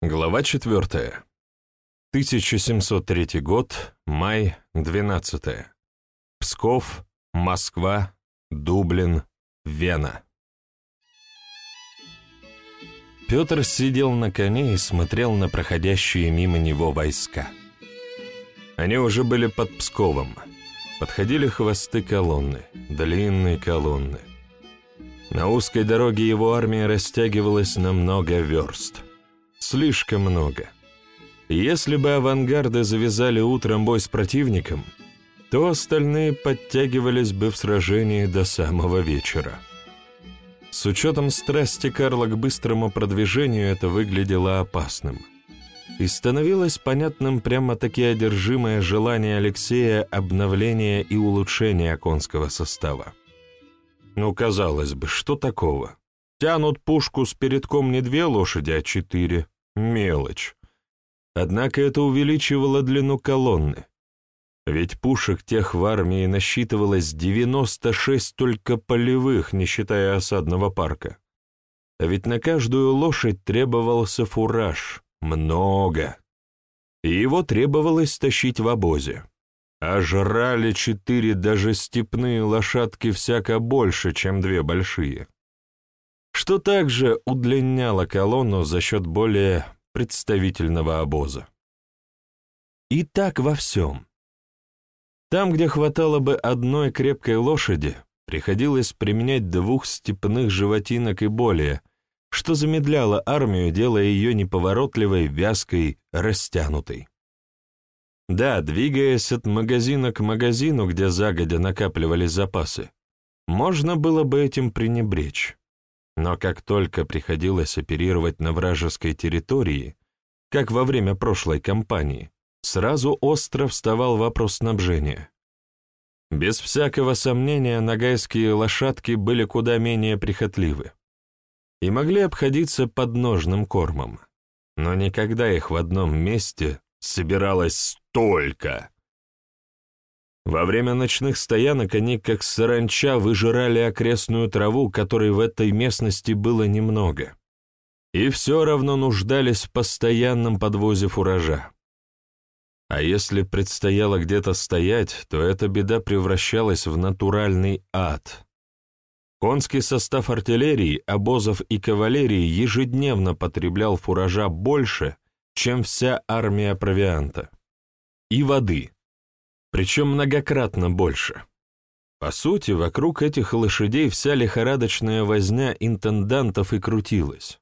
Глава 4. 1703 год, май, 12. Псков, Москва, Дублин, Вена. Петр сидел на коне и смотрел на проходящие мимо него войска. Они уже были под Псковом. Подходили хвосты колонны, длинные колонны. На узкой дороге его армия растягивалась на много верст — Слишком много. Если бы авангарды завязали утром бой с противником, то остальные подтягивались бы в сражении до самого вечера. С учетом страсти Карла к быстрому продвижению это выглядело опасным. И становилось понятным прямо-таки одержимое желание Алексея обновления и улучшения конского состава. Ну, казалось бы, что такого? Тянут пушку с передком не две лошади, а четыре. Мелочь. Однако это увеличивало длину колонны. Ведь пушек тех в армии насчитывалось 96 только полевых, не считая осадного парка. А ведь на каждую лошадь требовался фураж. Много. И его требовалось тащить в обозе. А жрали четыре даже степные лошадки всяко больше, чем две большие что также удлиняло колонну за счет более представительного обоза. И так во всем. Там, где хватало бы одной крепкой лошади, приходилось применять двух степных животинок и более, что замедляло армию, делая ее неповоротливой, вязкой, растянутой. Да, двигаясь от магазина к магазину, где загодя накапливались запасы, можно было бы этим пренебречь. Но как только приходилось оперировать на вражеской территории, как во время прошлой кампании, сразу остро вставал вопрос снабжения. Без всякого сомнения, нагайские лошадки были куда менее прихотливы и могли обходиться подножным кормом, но никогда их в одном месте собиралось столько. Во время ночных стоянок они, как саранча, выжирали окрестную траву, которой в этой местности было немного. И все равно нуждались в постоянном подвозе фуража. А если предстояло где-то стоять, то эта беда превращалась в натуральный ад. Конский состав артиллерии, обозов и кавалерии ежедневно потреблял фуража больше, чем вся армия провианта. И воды причем многократно больше. По сути, вокруг этих лошадей вся лихорадочная возня интендантов и крутилась.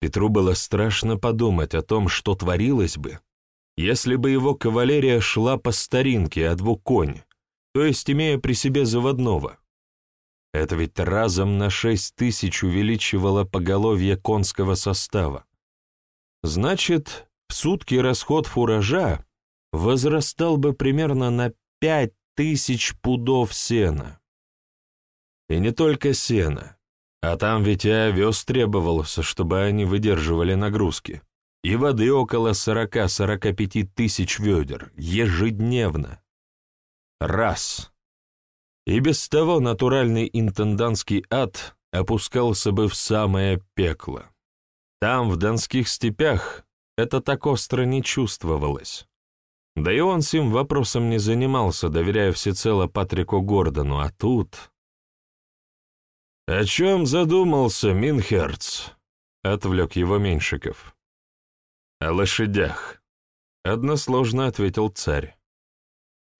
Петру было страшно подумать о том, что творилось бы, если бы его кавалерия шла по старинке, а двух конь, то есть имея при себе заводного. Это ведь разом на шесть тысяч увеличивало поголовье конского состава. Значит, в сутки расход фуража возрастал бы примерно на пять тысяч пудов сена. И не только сена, а там ведь и овес требовался, чтобы они выдерживали нагрузки, и воды около 40-45 тысяч ведер ежедневно. Раз. И без того натуральный интендантский ад опускался бы в самое пекло. Там, в донских степях, это так остро не чувствовалось. Да и он сим вопросом не занимался, доверяя всецело Патрику Гордону, а тут... «О чем задумался, Минхерц?» — отвлек его Меньшиков. «О лошадях», — односложно ответил царь.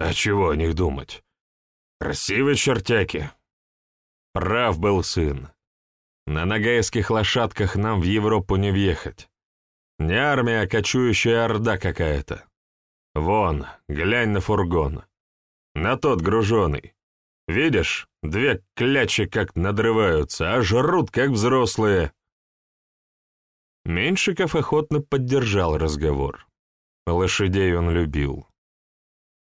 «А чего о них думать? Красивые чертяки!» Прав был сын. На нагайских лошадках нам в Европу не въехать. Не армия, а кочующая орда какая-то. Вон, глянь на фургон. На тот груженый. Видишь, две клячи как надрываются, а жрут как взрослые. Меньшиков охотно поддержал разговор. Лошадей он любил.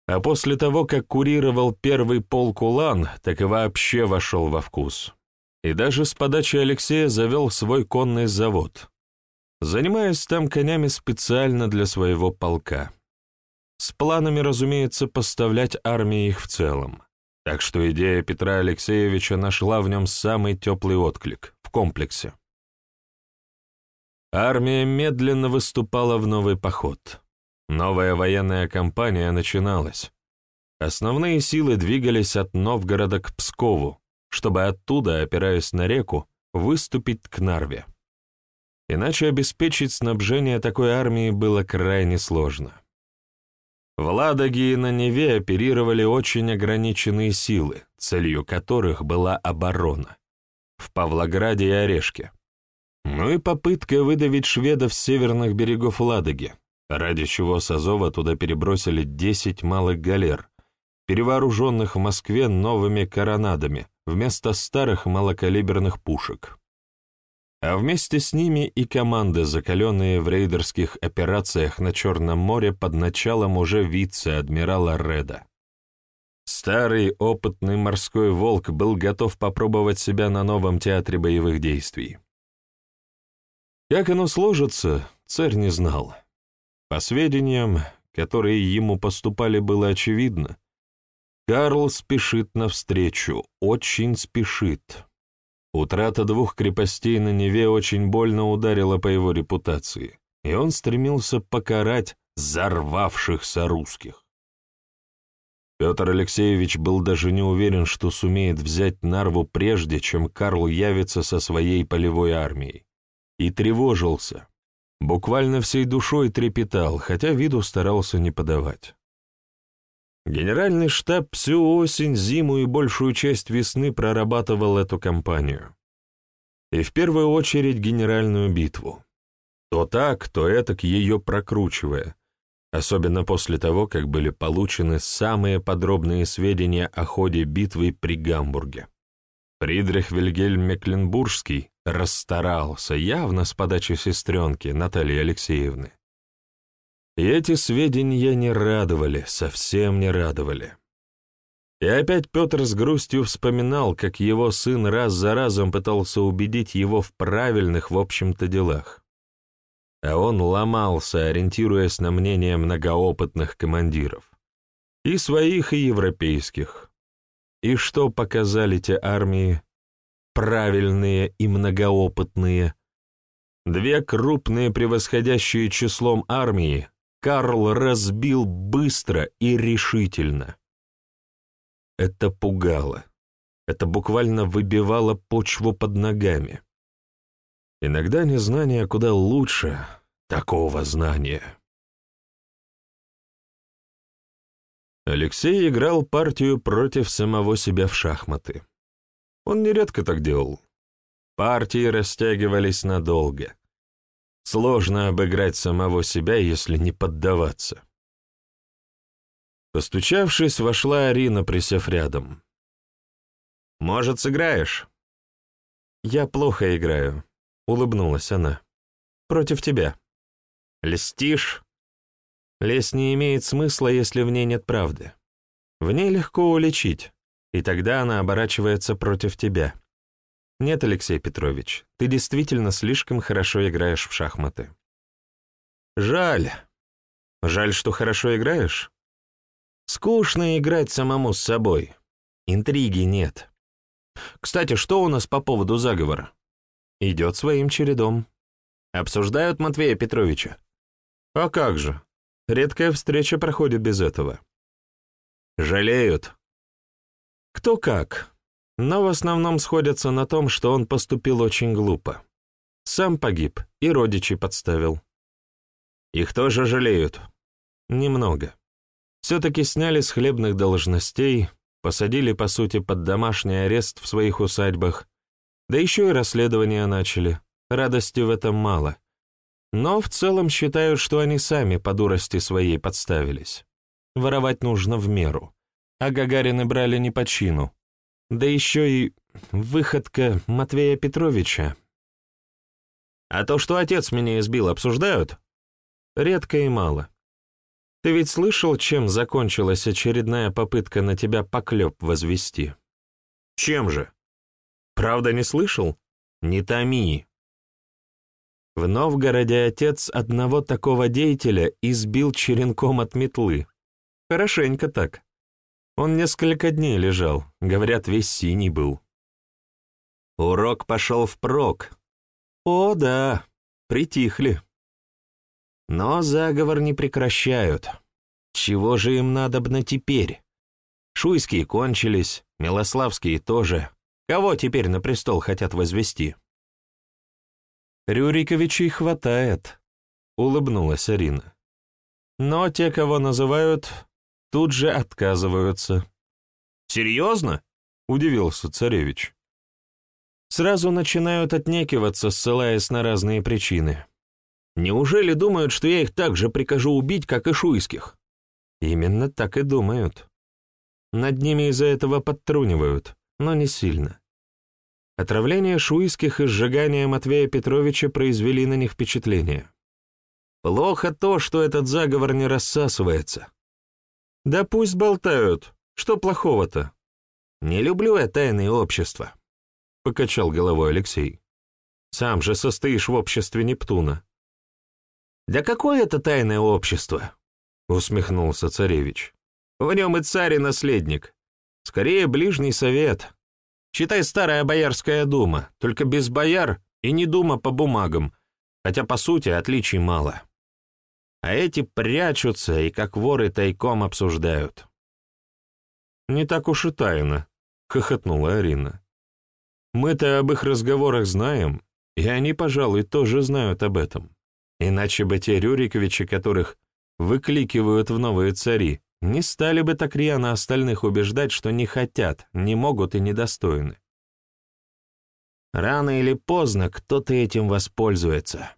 А после того, как курировал первый полк Улан, так и вообще вошел во вкус. И даже с подачи Алексея завел свой конный завод, занимаясь там конями специально для своего полка. С планами, разумеется, поставлять армии их в целом. Так что идея Петра Алексеевича нашла в нем самый теплый отклик в комплексе. Армия медленно выступала в новый поход. Новая военная кампания начиналась. Основные силы двигались от Новгорода к Пскову, чтобы оттуда, опираясь на реку, выступить к Нарве. Иначе обеспечить снабжение такой армии было крайне сложно. В Ладоге и на Неве оперировали очень ограниченные силы, целью которых была оборона. В Павлограде и Орешке. Ну и попытка выдавить шведов с северных берегов Ладоги, ради чего с Азова туда перебросили 10 малых галер, перевооруженных в Москве новыми коронадами вместо старых малокалиберных пушек. А вместе с ними и команды, закаленные в рейдерских операциях на Черном море под началом уже вице-адмирала Реда. Старый опытный морской волк был готов попробовать себя на новом театре боевых действий. Как оно сложится, царь не знал. По сведениям, которые ему поступали, было очевидно. Карл спешит навстречу, очень спешит. Утрата двух крепостей на Неве очень больно ударила по его репутации, и он стремился покарать взорвавшихся русских. Петр Алексеевич был даже не уверен, что сумеет взять Нарву прежде, чем Карл явится со своей полевой армией, и тревожился, Буквально всей душой трепетал, хотя виду старался не подавать. Генеральный штаб всю осень, зиму и большую часть весны прорабатывал эту кампанию. И в первую очередь генеральную битву. То так, то этак ее прокручивая, особенно после того, как были получены самые подробные сведения о ходе битвы при Гамбурге. Фридрих Вильгельм Мекленбургский расстарался, явно с подачи сестренки Натальи Алексеевны. И эти сведения не радовали, совсем не радовали. И опять Петр с грустью вспоминал, как его сын раз за разом пытался убедить его в правильных, в общем-то, делах. А он ломался, ориентируясь на мнение многоопытных командиров. И своих, и европейских. И что показали те армии? правильные и многоопытные. Две крупные, превосходящие числом армии, Карл разбил быстро и решительно. Это пугало. Это буквально выбивало почву под ногами. Иногда незнание куда лучше такого знания. Алексей играл партию против самого себя в шахматы. Он нередко так делал. Партии растягивались надолго. Сложно обыграть самого себя, если не поддаваться. Постучавшись, вошла Арина, присев рядом. «Может, сыграешь?» «Я плохо играю», — улыбнулась она. «Против тебя». «Льстишь?» «Лесть не имеет смысла, если в ней нет правды. В ней легко уличить и тогда она оборачивается против тебя. Нет, Алексей Петрович, ты действительно слишком хорошо играешь в шахматы. Жаль. Жаль, что хорошо играешь. Скучно играть самому с собой. Интриги нет. Кстати, что у нас по поводу заговора? Идет своим чередом. Обсуждают Матвея Петровича. А как же? Редкая встреча проходит без этого. Жалеют, кто как, но в основном сходятся на том, что он поступил очень глупо. Сам погиб и родичей подставил. Их тоже жалеют. Немного. Все-таки сняли с хлебных должностей, посадили, по сути, под домашний арест в своих усадьбах, да еще и расследования начали. Радости в этом мало. Но в целом считают, что они сами по дурости своей подставились. Воровать нужно в меру а Гагарины брали не по чину. Да еще и выходка Матвея Петровича. А то, что отец меня избил, обсуждают? Редко и мало. Ты ведь слышал, чем закончилась очередная попытка на тебя поклеп возвести? Чем же? Правда не слышал? Не томи. В Новгороде отец одного такого деятеля избил черенком от метлы. Хорошенько так. Он несколько дней лежал, говорят, весь синий был. Урок пошел впрок. О, да. притихли. Но заговор не прекращают. Чего же им надобно теперь? Шуйские кончились, Милославские тоже. Кого теперь на престол хотят возвести? Рюриковичей хватает, улыбнулась Арина. Но те, кого называют, тут же отказываются. Серьезно? Удивился царевич. Сразу начинают отнекиваться, ссылаясь на разные причины. Неужели думают, что я их так же прикажу убить, как и шуйских? Именно так и думают. Над ними из-за этого подтрунивают, но не сильно. Отравление шуйских и сжигание Матвея Петровича произвели на них впечатление. Плохо то, что этот заговор не рассасывается. Да пусть болтают, что плохого-то? Не люблю я тайные общества, — покачал головой Алексей. Сам же состоишь в обществе Нептуна. Да какое это тайное общество? — усмехнулся царевич. В нем и царь, и наследник. Скорее, ближний совет. Читай старая боярская дума, только без бояр и не дума по бумагам, хотя, по сути, отличий мало. А эти прячутся и как воры тайком обсуждают. «Не так уж и тайно», — хохотнула Арина. «Мы-то об их разговорах знаем, и они, пожалуй, тоже знают об этом. Иначе бы те Рюриковичи, которых выкликивают в новые цари, не стали бы так рьяно остальных убеждать, что не хотят, не могут и недостойны. Рано или поздно кто-то этим воспользуется.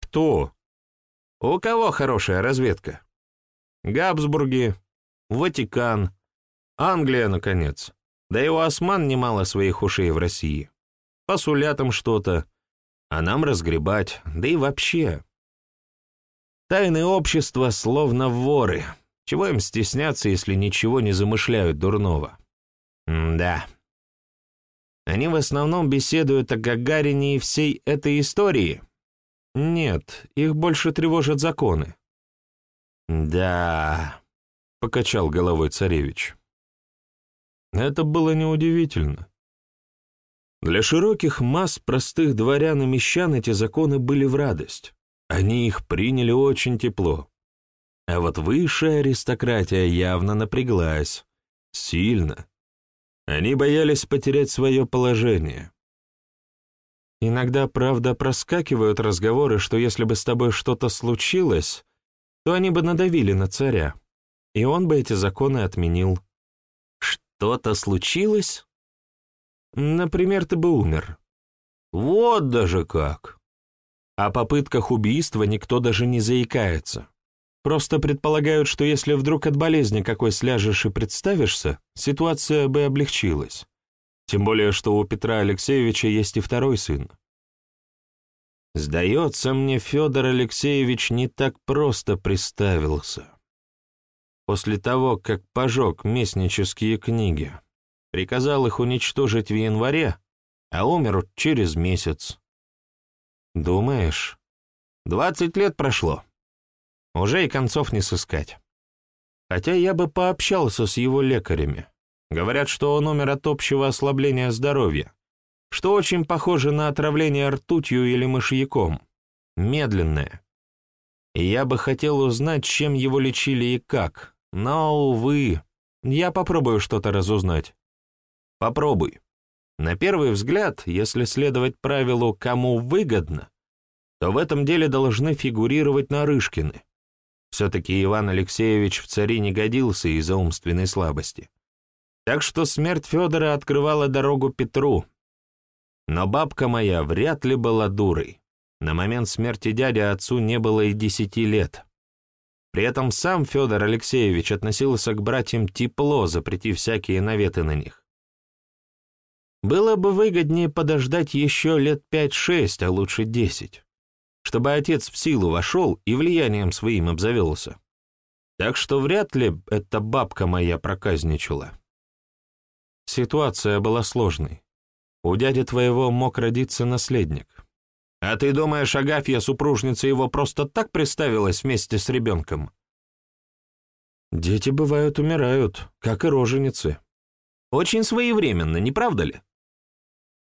Кто? У кого хорошая разведка? Габсбурги, Ватикан, Англия, наконец. Да и у осман немало своих ушей в России. Посулят им что-то, а нам разгребать, да и вообще. Тайные общества словно воры — чего им стесняться, если ничего не замышляют дурного? Да. Они в основном беседуют о Гагарине и всей этой истории? Нет, их больше тревожат законы. Да, покачал головой царевич. Это было неудивительно. Для широких масс простых дворян и мещан эти законы были в радость. Они их приняли очень тепло. А вот высшая аристократия явно напряглась. Сильно. Они боялись потерять свое положение. Иногда, правда, проскакивают разговоры, что если бы с тобой что-то случилось, то они бы надавили на царя, и он бы эти законы отменил. Что-то случилось? Например, ты бы умер. Вот даже как. О попытках убийства никто даже не заикается. Просто предполагают, что если вдруг от болезни какой сляжешь и представишься, ситуация бы облегчилась. Тем более, что у Петра Алексеевича есть и второй сын. Сдается мне, Федор Алексеевич не так просто приставился. После того, как пожег местнические книги, приказал их уничтожить в январе, а умер через месяц. Думаешь? Двадцать лет прошло. Уже и концов не сыскать. Хотя я бы пообщался с его лекарями. Говорят, что он умер от общего ослабления здоровья, что очень похоже на отравление ртутью или мышьяком. Медленное. И я бы хотел узнать, чем его лечили и как. Но, увы, я попробую что-то разузнать. Попробуй. На первый взгляд, если следовать правилу «кому выгодно», то в этом деле должны фигурировать Нарышкины. Все-таки Иван Алексеевич в цари не годился из-за умственной слабости. Так что смерть Федора открывала дорогу Петру. Но бабка моя вряд ли была дурой. На момент смерти дяди отцу не было и десяти лет. При этом сам Федор Алексеевич относился к братьям тепло, запретив всякие наветы на них. Было бы выгоднее подождать еще лет пять-шесть, а лучше десять чтобы отец в силу вошел и влиянием своим обзавелся. Так что вряд ли эта бабка моя проказничала. Ситуация была сложной. У дяди твоего мог родиться наследник. А ты думаешь, Агафья, супружница его, просто так представилась вместе с ребенком? Дети бывают умирают, как и роженицы. Очень своевременно, не правда ли?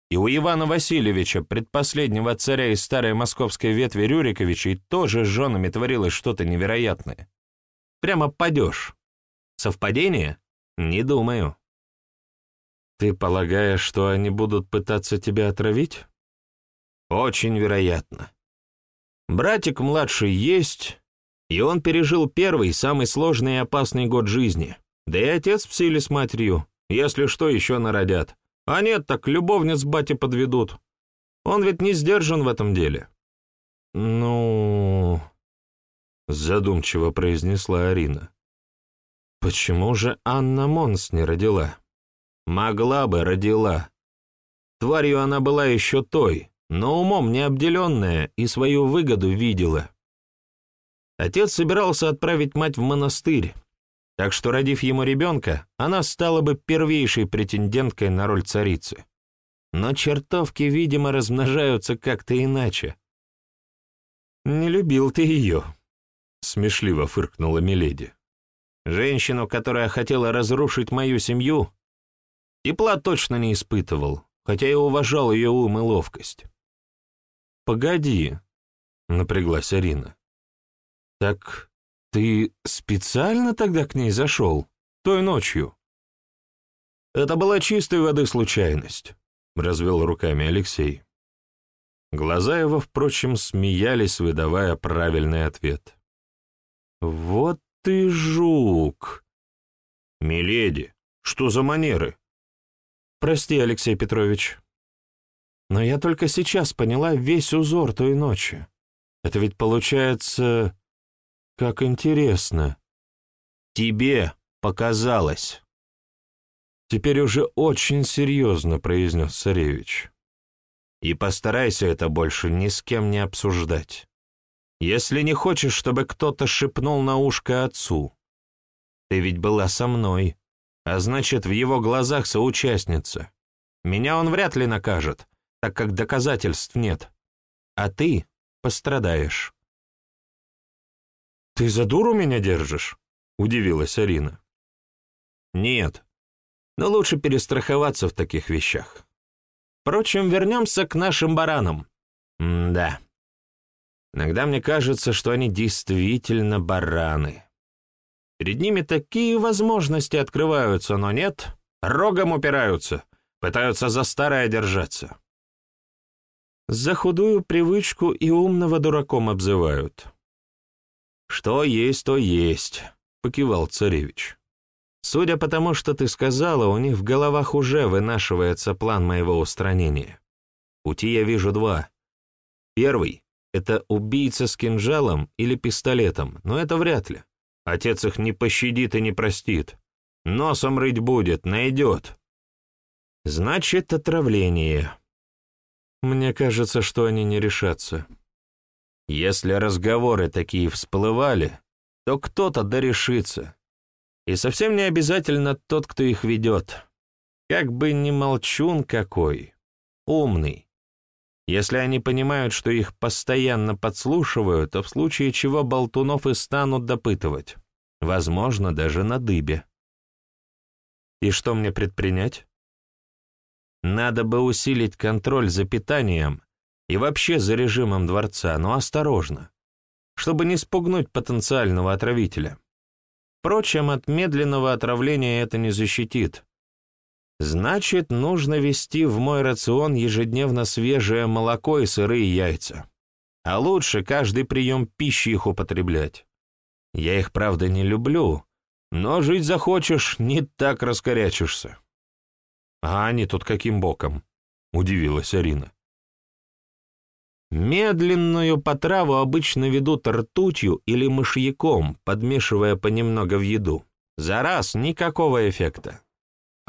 И у Ивана Васильевича, предпоследнего царя из старой московской ветви Рюриковичей, тоже с женами творилось что-то невероятное. Прямо падеж. Совпадение? Не думаю. Ты полагаешь, что они будут пытаться тебя отравить? Очень вероятно. Братик младший есть, и он пережил первый, самый сложный и опасный год жизни. Да и отец в силе с матерью, если что, еще народят. А нет, так любовниц бати подведут. Он ведь не сдержан в этом деле. Ну, задумчиво произнесла Арина. Почему же Анна Монс не родила? Могла бы, родила. Тварью она была еще той, но умом не обделенная и свою выгоду видела. Отец собирался отправить мать в монастырь, так что, родив ему ребенка, она стала бы первейшей претенденткой на роль царицы. Но чертовки, видимо, размножаются как-то иначе. «Не любил ты ее», — смешливо фыркнула Миледи. «Женщину, которая хотела разрушить мою семью, тепла точно не испытывал, хотя и уважал ее ум и ловкость». «Погоди», — напряглась Арина. «Так «Ты специально тогда к ней зашел? Той ночью?» «Это была чистой воды случайность», — развел руками Алексей. Глаза его, впрочем, смеялись, выдавая правильный ответ. «Вот ты жук!» «Миледи, что за манеры?» «Прости, Алексей Петрович, но я только сейчас поняла весь узор той ночи. Это ведь получается как интересно. Тебе показалось. Теперь уже очень серьезно, произнес царевич. И постарайся это больше ни с кем не обсуждать. Если не хочешь, чтобы кто-то шепнул на ушко отцу. Ты ведь была со мной, а значит, в его глазах соучастница. Меня он вряд ли накажет, так как доказательств нет. А ты пострадаешь. «Ты за дуру меня держишь?» — удивилась Арина. «Нет, но лучше перестраховаться в таких вещах. Впрочем, вернемся к нашим баранам. М да. Иногда мне кажется, что они действительно бараны. Перед ними такие возможности открываются, но нет, рогом упираются, пытаются за старое держаться. За худую привычку и умного дураком обзывают. «Что есть, то есть», — покивал царевич. «Судя по тому, что ты сказала, у них в головах уже вынашивается план моего устранения. Пути я вижу два. Первый — это убийца с кинжалом или пистолетом, но это вряд ли. Отец их не пощадит и не простит. Носом рыть будет, найдет. Значит, отравление. Мне кажется, что они не решатся. Если разговоры такие всплывали, то кто-то дорешится. И совсем не обязательно тот, кто их ведет. Как бы ни молчун какой, умный. Если они понимают, что их постоянно подслушивают, то в случае чего болтунов и станут допытывать. Возможно, даже на дыбе. И что мне предпринять? Надо бы усилить контроль за питанием и вообще за режимом дворца, но осторожно, чтобы не спугнуть потенциального отравителя. Впрочем, от медленного отравления это не защитит. Значит, нужно вести в мой рацион ежедневно свежее молоко и сырые яйца. А лучше каждый прием пищи их употреблять. Я их, правда, не люблю, но жить захочешь, не так раскорячишься. А они тут каким боком? Удивилась Арина. Медленную потраву обычно ведут ртутью или мышьяком, подмешивая понемногу в еду. За раз никакого эффекта,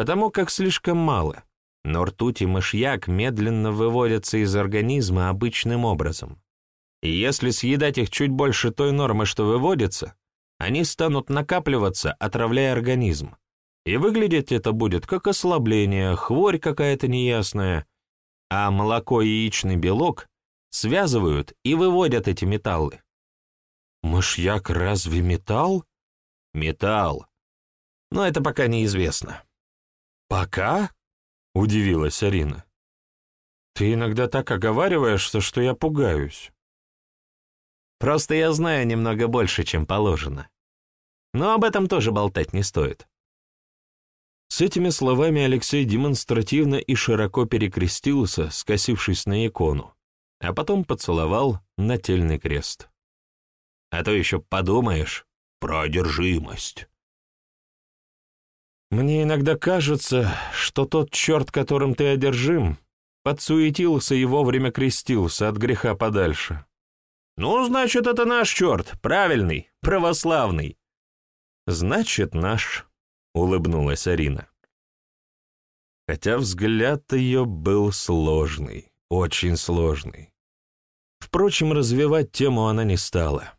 потому как слишком мало. Но ртуть и мышьяк медленно выводятся из организма обычным образом. И если съедать их чуть больше той нормы, что выводится, они станут накапливаться, отравляя организм. И выглядеть это будет как ослабление, хворь какая-то неясная, а молоко и яичный белок связывают и выводят эти металлы. Мышьяк разве металл? Металл. Но это пока неизвестно. Пока? Удивилась Арина. Ты иногда так оговариваешься, что я пугаюсь. Просто я знаю немного больше, чем положено. Но об этом тоже болтать не стоит. С этими словами Алексей демонстративно и широко перекрестился, скосившись на икону, а потом поцеловал нательный крест. А то еще подумаешь про одержимость. Мне иногда кажется, что тот черт, которым ты одержим, подсуетился и вовремя крестился от греха подальше. Ну, значит, это наш черт, правильный, православный. Значит, наш, — улыбнулась Арина. Хотя взгляд ее был сложный, очень сложный. Впрочем, развивать тему она не стала.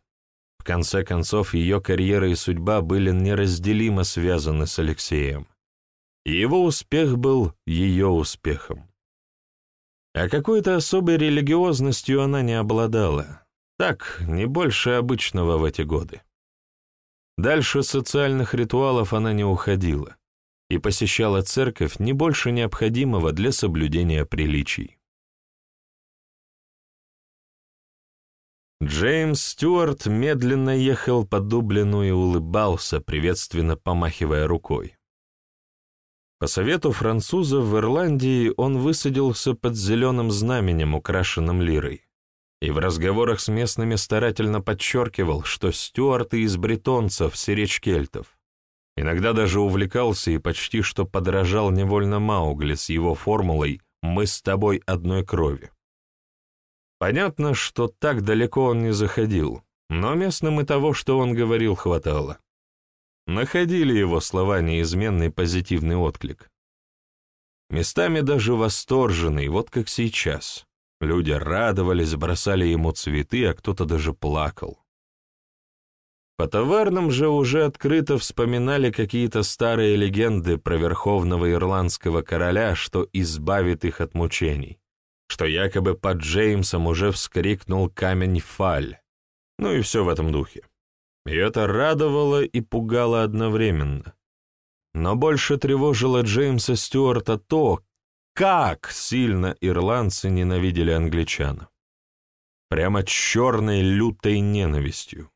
В конце концов, ее карьера и судьба были неразделимо связаны с Алексеем. Его успех был ее успехом. А какой-то особой религиозностью она не обладала. Так, не больше обычного в эти годы. Дальше социальных ритуалов она не уходила и посещала церковь не больше необходимого для соблюдения приличий. Джеймс Стюарт медленно ехал по Дублину и улыбался, приветственно помахивая рукой. По совету французов в Ирландии он высадился под зеленым знаменем, украшенным лирой, и в разговорах с местными старательно подчеркивал, что Стюарт из бретонцев, сиречь кельтов. Иногда даже увлекался и почти что подражал невольно Маугли с его формулой «Мы с тобой одной крови». Понятно, что так далеко он не заходил, но местным и того, что он говорил, хватало. Находили его слова неизменный позитивный отклик. Местами даже восторженный, вот как сейчас. Люди радовались, бросали ему цветы, а кто-то даже плакал. По товарным же уже открыто вспоминали какие-то старые легенды про верховного ирландского короля, что избавит их от мучений что якобы под Джеймсом уже вскрикнул камень фаль. Ну и все в этом духе. И это радовало и пугало одновременно. Но больше тревожило Джеймса Стюарта то, как сильно ирландцы ненавидели англичан. Прямо черной лютой ненавистью.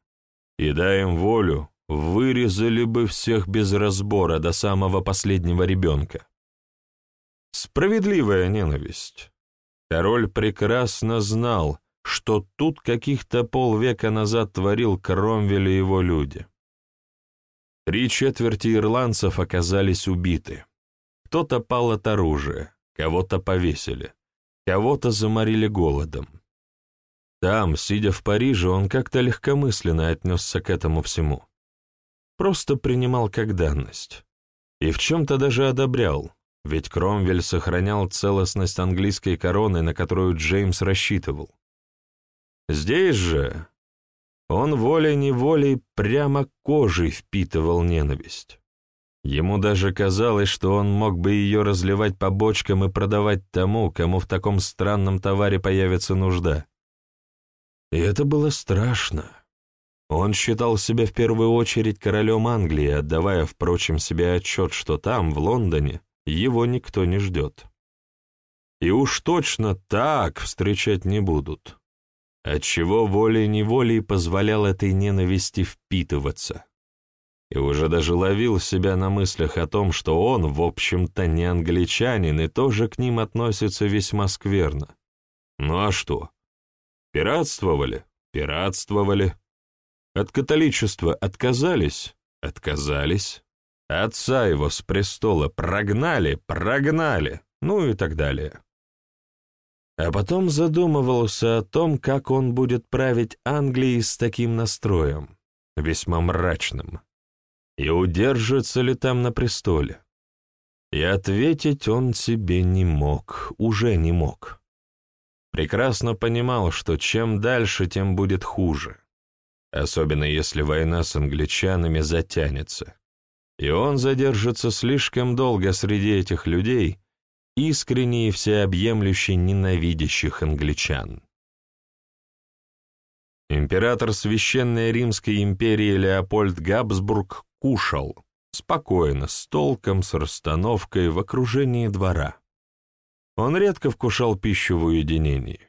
И дай им волю, вырезали бы всех без разбора до самого последнего ребенка. Справедливая ненависть. Король прекрасно знал, что тут каких-то полвека назад творил Кромвель и его люди. Три четверти ирландцев оказались убиты. Кто-то пал от оружия, кого-то повесили, кого-то заморили голодом. Там, сидя в Париже, он как-то легкомысленно отнесся к этому всему. Просто принимал как данность. И в чем-то даже одобрял, ведь Кромвель сохранял целостность английской короны, на которую Джеймс рассчитывал. Здесь же он волей-неволей прямо кожей впитывал ненависть. Ему даже казалось, что он мог бы ее разливать по бочкам и продавать тому, кому в таком странном товаре появится нужда. И это было страшно. Он считал себя в первую очередь королем Англии, отдавая, впрочем, себе отчет, что там, в Лондоне, его никто не ждет. И уж точно так встречать не будут, отчего волей-неволей позволял этой ненависти впитываться. И уже даже ловил себя на мыслях о том, что он, в общем-то, не англичанин и тоже к ним относится весьма скверно. Ну а что? Пиратствовали? Пиратствовали. От католичества отказались? Отказались. Отца его с престола прогнали, прогнали, ну и так далее. А потом задумывался о том, как он будет править Англией с таким настроем, весьма мрачным, и удержится ли там на престоле. И ответить он себе не мог, уже не мог. Прекрасно понимал, что чем дальше, тем будет хуже, особенно если война с англичанами затянется и он задержится слишком долго среди этих людей, искренне и всеобъемлюще ненавидящих англичан. Император Священной Римской империи Леопольд Габсбург кушал, спокойно, с толком, с расстановкой, в окружении двора. Он редко вкушал пищу в уединении.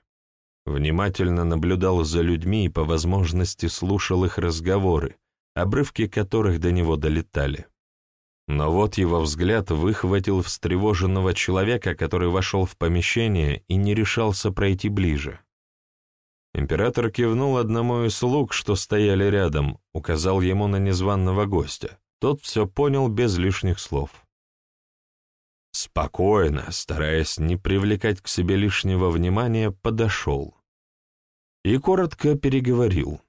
Внимательно наблюдал за людьми и по возможности слушал их разговоры, обрывки которых до него долетали. Но вот его взгляд выхватил встревоженного человека, который вошел в помещение и не решался пройти ближе. Император кивнул одному из слуг, что стояли рядом, указал ему на незваного гостя. Тот все понял без лишних слов. Спокойно, стараясь не привлекать к себе лишнего внимания, подошел. И коротко переговорил.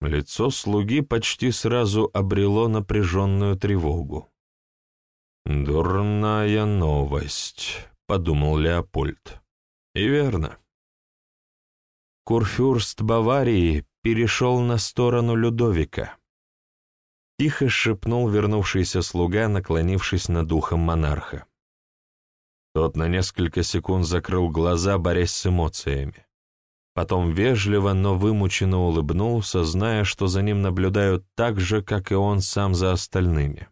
Лицо слуги почти сразу обрело напряженную тревогу. «Дурная новость», — подумал Леопольд. «И верно». Курфюрст Баварии перешел на сторону Людовика. Тихо шепнул вернувшийся слуга, наклонившись над ухом монарха. Тот на несколько секунд закрыл глаза, борясь с эмоциями. Потом вежливо, но вымученно улыбнулся, зная, что за ним наблюдают так же, как и он сам за остальными.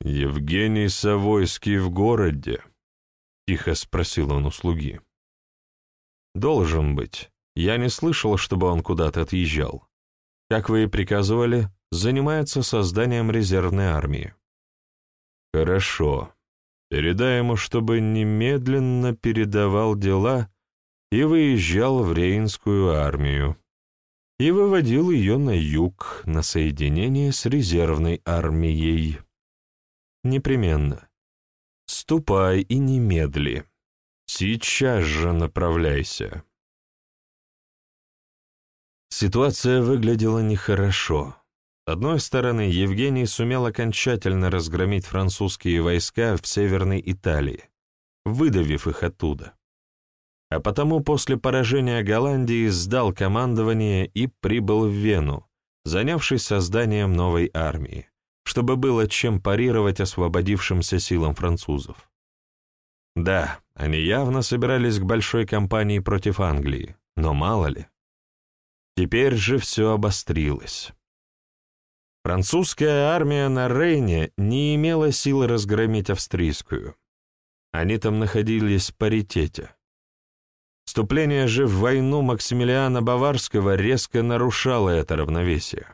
«Евгений Савойский в городе?» — тихо спросил он у слуги. «Должен быть. Я не слышал, чтобы он куда-то отъезжал. Как вы и приказывали, занимается созданием резервной армии». «Хорошо. Передай ему, чтобы немедленно передавал дела и выезжал в Рейнскую армию и выводил ее на юг на соединение с резервной армией. Непременно. Ступай и немедли. Сейчас же направляйся. Ситуация выглядела нехорошо. С одной стороны, Евгений сумел окончательно разгромить французские войска в Северной Италии, выдавив их оттуда а потому после поражения Голландии сдал командование и прибыл в Вену, занявшись созданием новой армии, чтобы было чем парировать освободившимся силам французов. Да, они явно собирались к большой кампании против Англии, но мало ли. Теперь же все обострилось. Французская армия на Рейне не имела силы разгромить австрийскую. Они там находились в паритете. Вступление же в войну Максимилиана Баварского резко нарушало это равновесие.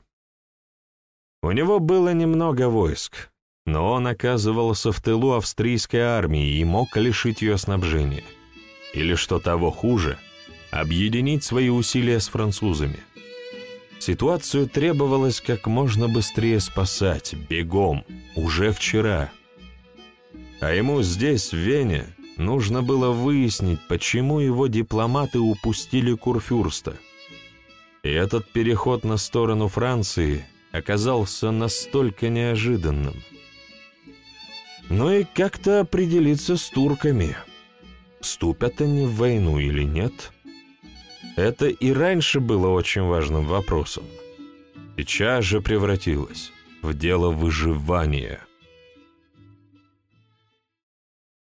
У него было немного войск, но он оказывался в тылу австрийской армии и мог лишить ее снабжения. Или, что того хуже, объединить свои усилия с французами. Ситуацию требовалось как можно быстрее спасать, бегом, уже вчера. А ему здесь, в Вене, Нужно было выяснить, почему его дипломаты упустили Курфюрста. И этот переход на сторону Франции оказался настолько неожиданным. Ну и как-то определиться с турками. Вступят они в войну или нет? Это и раньше было очень важным вопросом. Сейчас же превратилось в дело выживания –